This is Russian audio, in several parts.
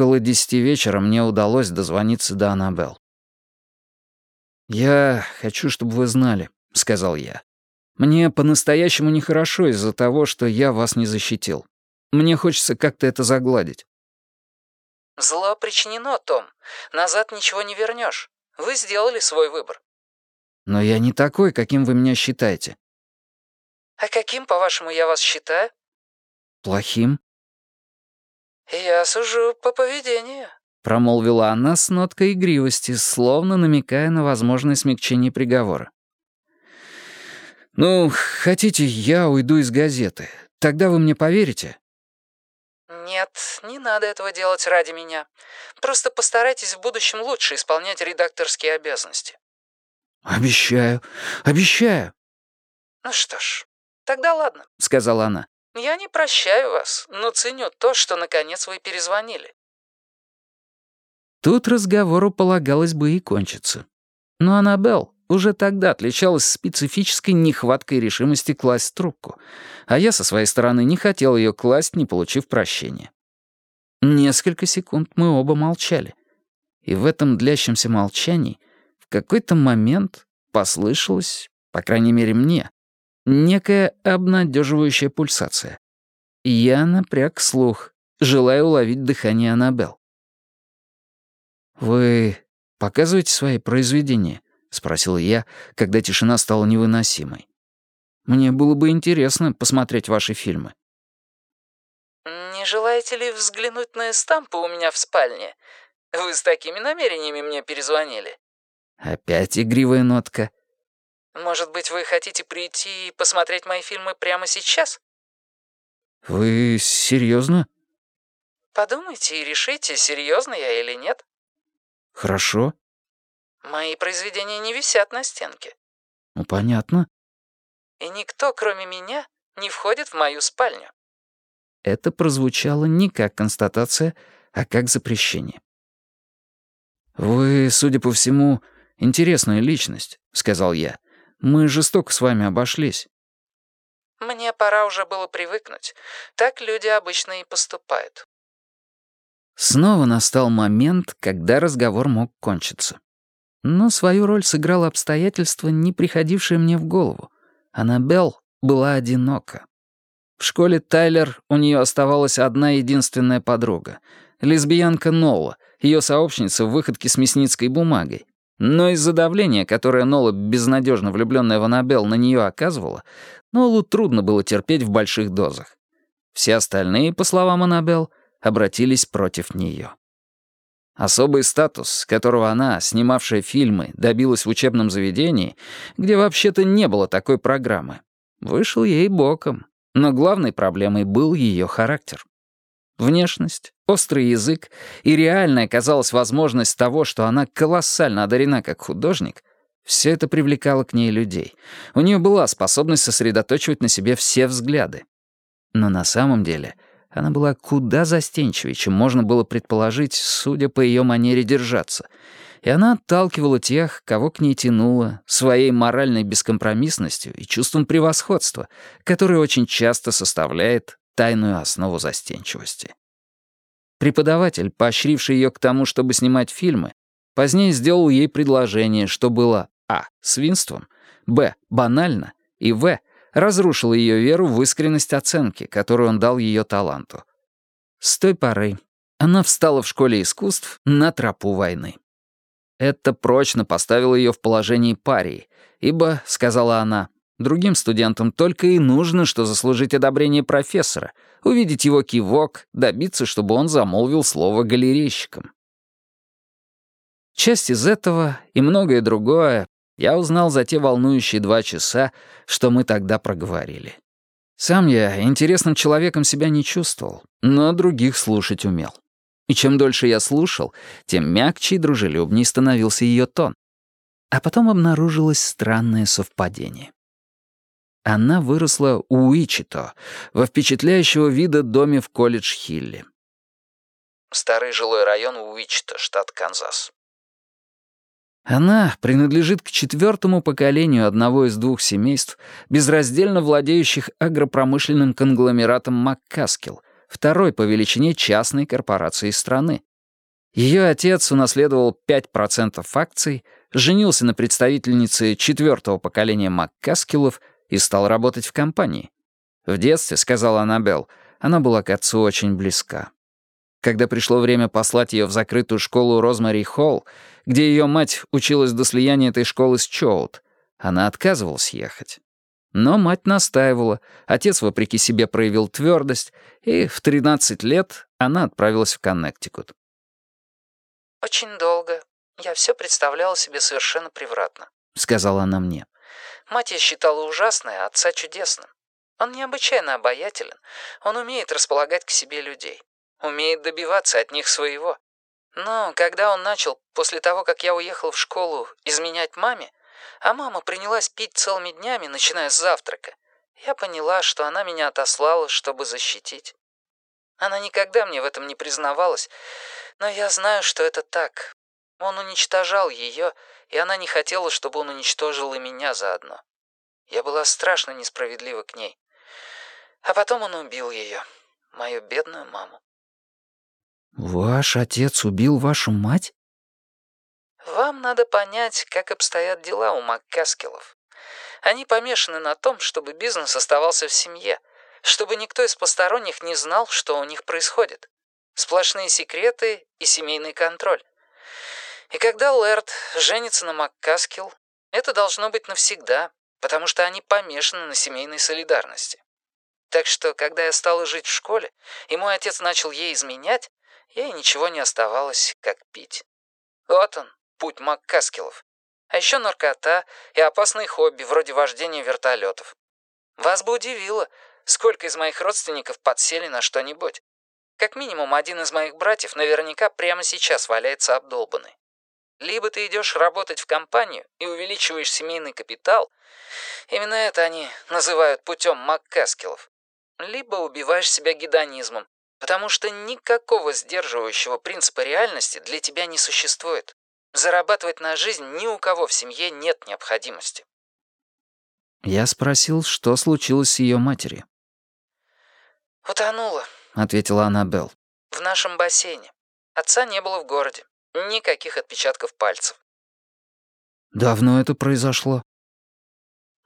Около десяти вечера мне удалось дозвониться до Аннабелл. «Я хочу, чтобы вы знали», — сказал я. «Мне по-настоящему нехорошо из-за того, что я вас не защитил. Мне хочется как-то это загладить». «Зло причинено, Том. Назад ничего не вернешь. Вы сделали свой выбор». «Но я не такой, каким вы меня считаете». «А каким, по-вашему, я вас считаю?» «Плохим». «Я сужу по поведению», — промолвила она с ноткой игривости, словно намекая на возможное смягчение приговора. «Ну, хотите, я уйду из газеты. Тогда вы мне поверите?» «Нет, не надо этого делать ради меня. Просто постарайтесь в будущем лучше исполнять редакторские обязанности». «Обещаю, обещаю». «Ну что ж, тогда ладно», — сказала она. «Я не прощаю вас, но ценю то, что наконец вы перезвонили». Тут разговору полагалось бы и кончиться. Но Аннабелл уже тогда отличалась специфической нехваткой решимости класть трубку, а я со своей стороны не хотел ее класть, не получив прощения. Несколько секунд мы оба молчали. И в этом длящемся молчании в какой-то момент послышалось, по крайней мере мне, некая обнадеживающая пульсация. Я напряг слух, желая уловить дыхание Аннабелл. «Вы показываете свои произведения?» — спросил я, когда тишина стала невыносимой. «Мне было бы интересно посмотреть ваши фильмы». «Не желаете ли взглянуть на эстампы у меня в спальне? Вы с такими намерениями мне перезвонили». Опять игривая нотка. «Может быть, вы хотите прийти и посмотреть мои фильмы прямо сейчас?» «Вы серьезно? Подумайте и решите, серьезно я или нет». «Хорошо». «Мои произведения не висят на стенке». «Ну, понятно». «И никто, кроме меня, не входит в мою спальню». Это прозвучало не как констатация, а как запрещение. «Вы, судя по всему, интересная личность», — сказал я. «Мы жестоко с вами обошлись». «Мне пора уже было привыкнуть. Так люди обычно и поступают». Снова настал момент, когда разговор мог кончиться. Но свою роль сыграло обстоятельство, не приходившее мне в голову. Аннабелл была одинока. В школе Тайлер у нее оставалась одна единственная подруга — лесбиянка Нола, ее сообщница в выходке с мясницкой бумагой. Но из-за давления, которое Нола, безнадежно влюбленная в Аннабелл, на нее оказывала, Нолу трудно было терпеть в больших дозах. Все остальные, по словам Аннабелл, обратились против нее. Особый статус, которого она, снимавшая фильмы, добилась в учебном заведении, где вообще-то не было такой программы, вышел ей боком. Но главной проблемой был ее характер. Внешность, острый язык и реальная, казалась, возможность того, что она колоссально одарена как художник, все это привлекало к ней людей. У нее была способность сосредоточивать на себе все взгляды. Но на самом деле — она была куда застенчивее, чем можно было предположить, судя по ее манере держаться. И она отталкивала тех, кого к ней тянуло, своей моральной бескомпромиссностью и чувством превосходства, которое очень часто составляет тайную основу застенчивости. Преподаватель, поощривший ее к тому, чтобы снимать фильмы, позднее сделал ей предложение, что было а. свинством, б. банально и в разрушил ее веру в искренность оценки, которую он дал ее таланту. С той поры она встала в школе искусств на тропу войны. Это прочно поставило ее в положении парии, ибо, сказала она, другим студентам только и нужно, что заслужить одобрение профессора, увидеть его кивок, добиться, чтобы он замолвил слово галерейщикам. Часть из этого и многое другое я узнал за те волнующие два часа, что мы тогда проговорили. Сам я интересным человеком себя не чувствовал, но других слушать умел. И чем дольше я слушал, тем мягче и дружелюбнее становился ее тон. А потом обнаружилось странное совпадение. Она выросла у Уичито, во впечатляющего вида доме в колледж-Хилле. Старый жилой район Уичито, штат Канзас. Она принадлежит к четвертому поколению одного из двух семейств, безраздельно владеющих агропромышленным конгломератом Маккаскил, второй по величине частной корпорации страны. Ее отец унаследовал 5% акций, женился на представительнице четвертого поколения Маккаскилов и стал работать в компании. В детстве, сказала Аннабелл, она была к отцу очень близка. Когда пришло время послать ее в закрытую школу Розмари Холл, где ее мать училась до слияния этой школы с Чоут, она отказывалась ехать. Но мать настаивала, отец, вопреки себе, проявил твердость, и в 13 лет она отправилась в Коннектикут. «Очень долго. Я все представляла себе совершенно превратно», — сказала она мне. «Мать я считала ужасной, а отца чудесным. Он необычайно обаятелен, он умеет располагать к себе людей умеет добиваться от них своего. Но когда он начал, после того, как я уехал в школу, изменять маме, а мама принялась пить целыми днями, начиная с завтрака, я поняла, что она меня отослала, чтобы защитить. Она никогда мне в этом не признавалась, но я знаю, что это так. Он уничтожал ее, и она не хотела, чтобы он уничтожил и меня заодно. Я была страшно несправедлива к ней. А потом он убил ее, мою бедную маму. «Ваш отец убил вашу мать?» «Вам надо понять, как обстоят дела у Маккаскелов. Они помешаны на том, чтобы бизнес оставался в семье, чтобы никто из посторонних не знал, что у них происходит. Сплошные секреты и семейный контроль. И когда Лэрд женится на Маккаскел, это должно быть навсегда, потому что они помешаны на семейной солидарности. Так что, когда я стала жить в школе, и мой отец начал ей изменять, ей ничего не оставалось, как пить. Вот он, путь Маккаскелов. А еще наркота и опасные хобби, вроде вождения вертолетов. Вас бы удивило, сколько из моих родственников подсели на что-нибудь. Как минимум один из моих братьев наверняка прямо сейчас валяется обдолбанный. Либо ты идешь работать в компанию и увеличиваешь семейный капитал, именно это они называют путем Маккаскелов, либо убиваешь себя гедонизмом, Потому что никакого сдерживающего принципа реальности для тебя не существует. Зарабатывать на жизнь ни у кого в семье нет необходимости. Я спросил, что случилось с ее матерью. «Утонула», — ответила Аннабелл. «В нашем бассейне. Отца не было в городе. Никаких отпечатков пальцев». «Давно это произошло?»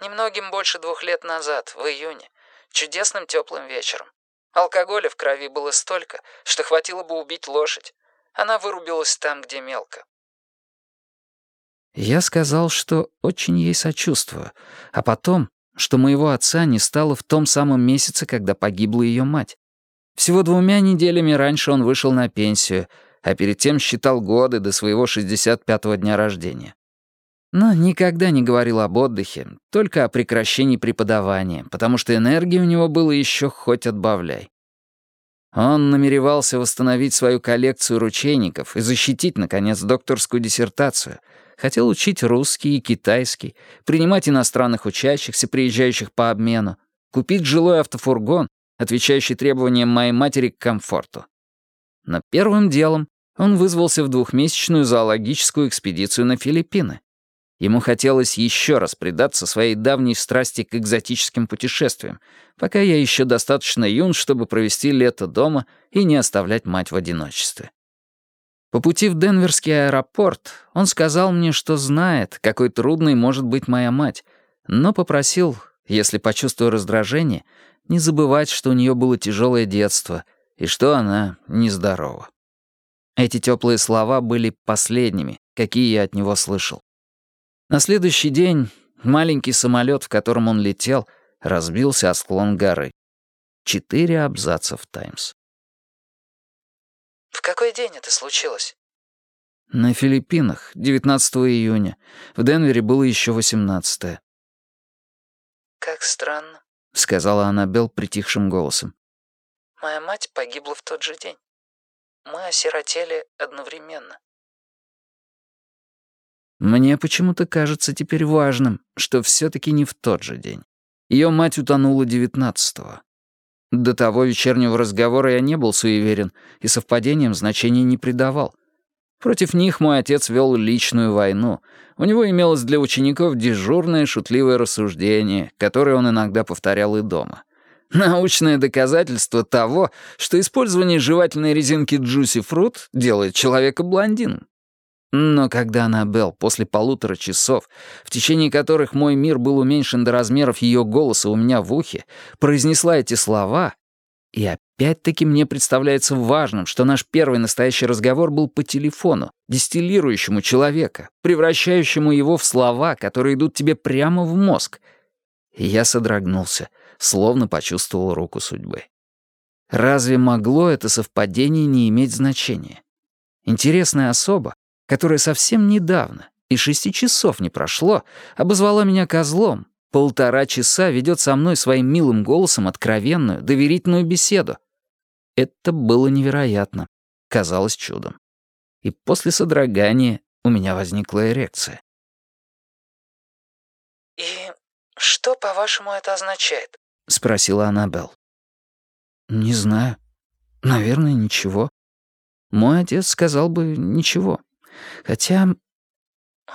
«Немногим больше двух лет назад, в июне. Чудесным теплым вечером. Алкоголя в крови было столько, что хватило бы убить лошадь. Она вырубилась там, где мелко. Я сказал, что очень ей сочувствую, а потом, что моего отца не стало в том самом месяце, когда погибла ее мать. Всего двумя неделями раньше он вышел на пенсию, а перед тем считал годы до своего 65-го дня рождения. Но никогда не говорил об отдыхе, только о прекращении преподавания, потому что энергии у него было еще хоть отбавляй. Он намеревался восстановить свою коллекцию ручейников и защитить, наконец, докторскую диссертацию. Хотел учить русский и китайский, принимать иностранных учащихся, приезжающих по обмену, купить жилой автофургон, отвечающий требованиям моей матери к комфорту. Но первым делом он вызвался в двухмесячную зоологическую экспедицию на Филиппины. Ему хотелось еще раз предаться своей давней страсти к экзотическим путешествиям, пока я еще достаточно юн, чтобы провести лето дома и не оставлять мать в одиночестве. По пути в Денверский аэропорт он сказал мне, что знает, какой трудной может быть моя мать, но попросил, если почувствую раздражение, не забывать, что у нее было тяжелое детство и что она нездорова. Эти теплые слова были последними, какие я от него слышал. На следующий день маленький самолет, в котором он летел, разбился о склон горы. Четыре абзаца в «Таймс». «В какой день это случилось?» «На Филиппинах, 19 июня. В Денвере было еще 18 -е. «Как странно», — сказала Аннабелл притихшим голосом. «Моя мать погибла в тот же день. Мы осиротели одновременно». Мне почему-то кажется теперь важным, что все-таки не в тот же день. Ее мать утонула девятнадцатого. До того вечернего разговора я не был суеверен и совпадением значения не придавал. Против них мой отец вел личную войну. У него имелось для учеников дежурное шутливое рассуждение, которое он иногда повторял и дома. Научное доказательство того, что использование жевательной резинки Juicy Fruit делает человека блондином. Но когда Аннабелл после полутора часов, в течение которых мой мир был уменьшен до размеров ее голоса у меня в ухе, произнесла эти слова, и опять-таки мне представляется важным, что наш первый настоящий разговор был по телефону, дистиллирующему человека, превращающему его в слова, которые идут тебе прямо в мозг. Я содрогнулся, словно почувствовал руку судьбы. Разве могло это совпадение не иметь значения? Интересная особа, которая совсем недавно, и шести часов не прошло, обозвала меня козлом, полтора часа ведет со мной своим милым голосом откровенную, доверительную беседу. Это было невероятно, казалось чудом. И после содрогания у меня возникла эрекция. «И что, по-вашему, это означает?» — спросила Аннабелл. «Не знаю. Наверное, ничего. Мой отец сказал бы ничего. Хотя...»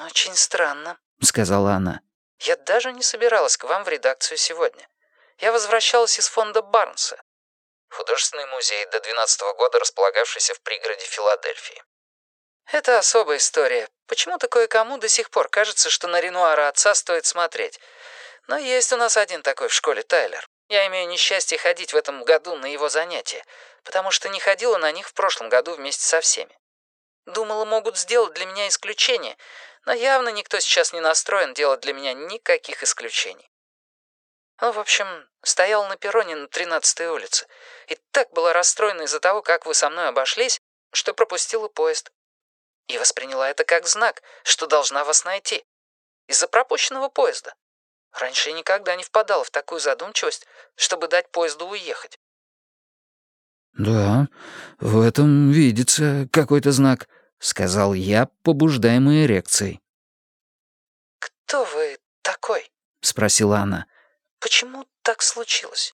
«Очень странно», — сказала она. «Я даже не собиралась к вам в редакцию сегодня. Я возвращалась из фонда Барнса, художественный музей до 12 -го года, располагавшийся в пригороде Филадельфии. Это особая история. Почему-то кое-кому до сих пор кажется, что на Ренуара отца стоит смотреть. Но есть у нас один такой в школе, Тайлер. Я имею несчастье ходить в этом году на его занятия, потому что не ходила на них в прошлом году вместе со всеми. Думала, могут сделать для меня исключение, но явно никто сейчас не настроен делать для меня никаких исключений. Ну, в общем, стоял на перроне на 13-й улице и так была расстроена из-за того, как вы со мной обошлись, что пропустила поезд. И восприняла это как знак, что должна вас найти. Из-за пропущенного поезда. Раньше я никогда не впадала в такую задумчивость, чтобы дать поезду уехать. «Да, в этом видится какой-то знак», — сказал я, побуждаемый эрекцией. «Кто вы такой?» — спросила она. «Почему так случилось?»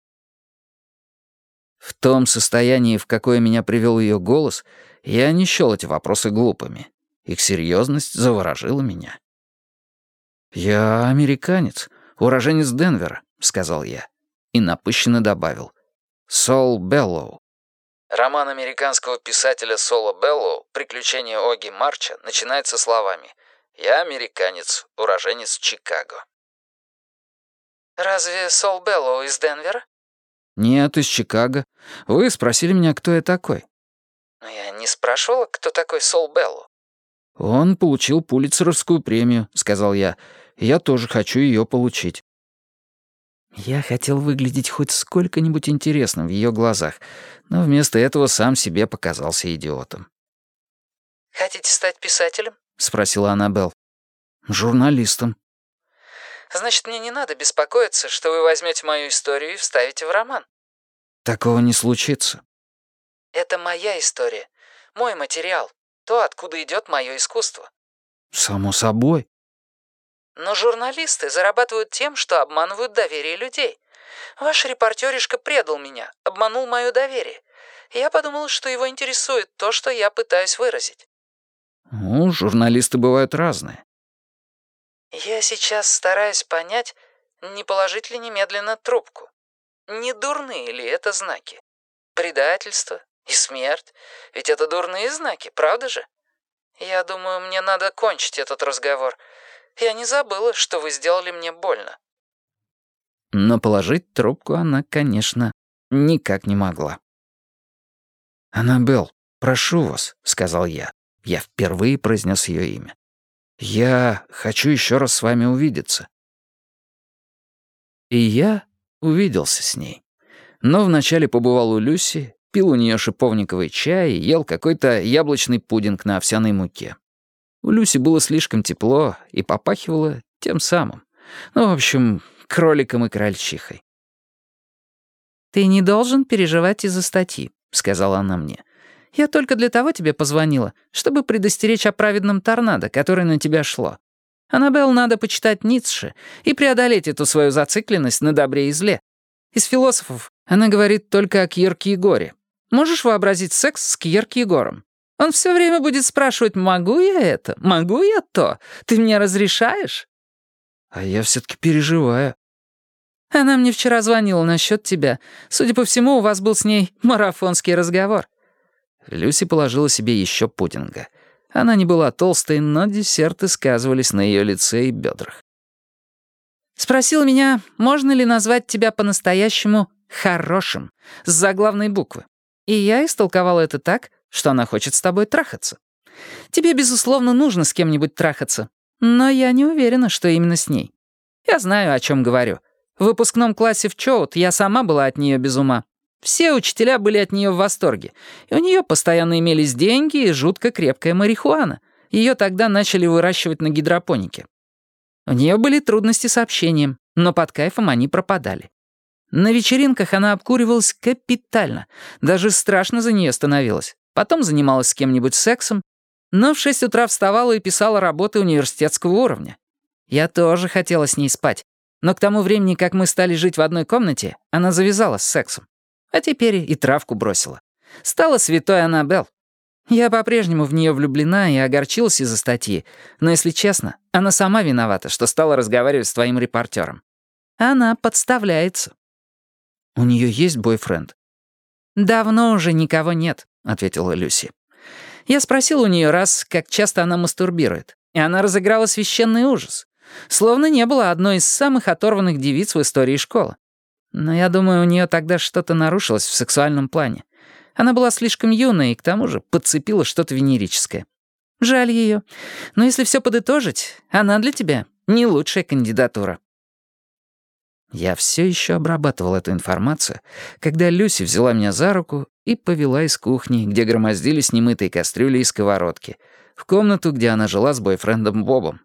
В том состоянии, в какое меня привел ее голос, я не счел эти вопросы глупыми. Их серьезность заворожила меня. «Я американец, уроженец Денвера», — сказал я. И напыщенно добавил. «Сол Беллоу». Роман американского писателя Сола Беллоу «Приключения Оги Марча» начинается словами «Я американец, уроженец Чикаго». «Разве Сол Беллоу из Денвера?» «Нет, из Чикаго. Вы спросили меня, кто я такой». «Но я не спрашивала, кто такой Сол Беллоу». «Он получил Пулитцеровскую премию», — сказал я. «Я тоже хочу ее получить». Я хотел выглядеть хоть сколько-нибудь интересным в ее глазах, но вместо этого сам себе показался идиотом. «Хотите стать писателем?» — спросила Аннабелл. «Журналистом». «Значит, мне не надо беспокоиться, что вы возьмете мою историю и вставите в роман». «Такого не случится». «Это моя история, мой материал, то, откуда идет мое искусство». «Само собой». Но журналисты зарабатывают тем, что обманывают доверие людей. Ваш репортеришка предал меня, обманул мое доверие. Я подумал, что его интересует то, что я пытаюсь выразить. Ну, журналисты бывают разные. Я сейчас стараюсь понять, не положить ли немедленно трубку. Не дурные ли это знаки? Предательство и смерть. Ведь это дурные знаки, правда же? Я думаю, мне надо кончить этот разговор — я не забыла, что вы сделали мне больно». Но положить трубку она, конечно, никак не могла. «Аннабелл, прошу вас», — сказал я. Я впервые произнес ее имя. «Я хочу еще раз с вами увидеться». И я увиделся с ней. Но вначале побывал у Люси, пил у нее шиповниковый чай и ел какой-то яблочный пудинг на овсяной муке. У Люси было слишком тепло и попахивало тем самым. Ну, в общем, кроликом и крольчихой. «Ты не должен переживать из-за статьи», — сказала она мне. «Я только для того тебе позвонила, чтобы предостеречь о праведном торнадо, которое на тебя шло. Аннабелл надо почитать Ницше и преодолеть эту свою зацикленность на добре и зле. Из философов она говорит только о Кьерке Егоре. Можешь вообразить секс с Кьерке Егором? Он все время будет спрашивать, могу я это, могу я то, ты мне разрешаешь? А я все-таки переживаю. Она мне вчера звонила насчет тебя. Судя по всему, у вас был с ней марафонский разговор». Люси положила себе еще пудинга. Она не была толстой, но десерты сказывались на ее лице и бедрах. Спросила меня, можно ли назвать тебя по-настоящему «хорошим» с заглавной буквы. И я истолковала это так, что она хочет с тобой трахаться. Тебе, безусловно, нужно с кем-нибудь трахаться, но я не уверена, что именно с ней. Я знаю, о чем говорю. В выпускном классе в Чоут я сама была от нее без ума. Все учителя были от нее в восторге, и у нее постоянно имелись деньги и жутко крепкая марихуана. Ее тогда начали выращивать на гидропонике. У нее были трудности с общением, но под кайфом они пропадали. На вечеринках она обкуривалась капитально, даже страшно за нее становилось. Потом занималась с кем-нибудь сексом, но в шесть утра вставала и писала работы университетского уровня. Я тоже хотела с ней спать, но к тому времени, как мы стали жить в одной комнате, она завязала с сексом. А теперь и травку бросила. Стала святой Аннабелл. Я по-прежнему в нее влюблена и огорчилась из-за статьи, но, если честно, она сама виновата, что стала разговаривать с твоим репортером. Она подставляется. «У нее есть бойфренд?» «Давно уже никого нет», — ответила Люси. «Я спросил у нее раз, как часто она мастурбирует, и она разыграла священный ужас. Словно не было одной из самых оторванных девиц в истории школы. Но я думаю, у нее тогда что-то нарушилось в сексуальном плане. Она была слишком юная и к тому же подцепила что-то венерическое. Жаль ее. Но если все подытожить, она для тебя не лучшая кандидатура. Я все еще обрабатывал эту информацию, когда Люси взяла меня за руку и повела из кухни, где громоздились немытые кастрюли и сковородки, в комнату, где она жила с бойфрендом Бобом.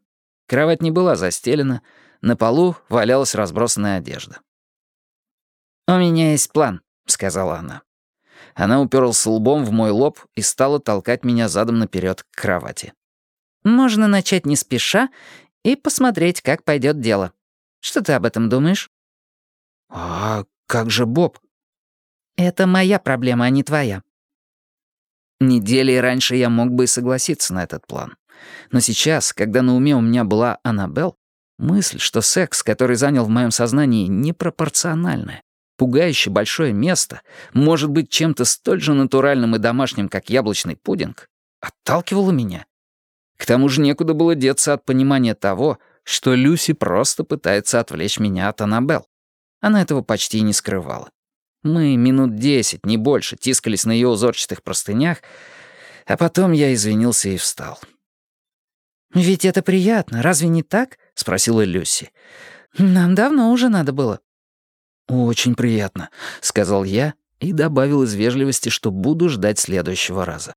Кровать не была застелена, на полу валялась разбросанная одежда. «У меня есть план», — сказала она. Она уперлась лбом в мой лоб и стала толкать меня задом наперед к кровати. «Можно начать не спеша и посмотреть, как пойдет дело. Что ты об этом думаешь?» «А как же Боб?» «Это моя проблема, а не твоя». Недели раньше я мог бы и согласиться на этот план. Но сейчас, когда на уме у меня была Аннабелл, мысль, что секс, который занял в моем сознании, непропорциональная, пугающе большое место, может быть чем-то столь же натуральным и домашним, как яблочный пудинг, отталкивала меня. К тому же некуда было деться от понимания того, что Люси просто пытается отвлечь меня от Аннабелл. Она этого почти не скрывала. Мы минут десять, не больше, тискались на ее узорчатых простынях, а потом я извинился и встал. «Ведь это приятно, разве не так?» — спросила Люси. «Нам давно уже надо было». «Очень приятно», — сказал я и добавил из вежливости, что буду ждать следующего раза.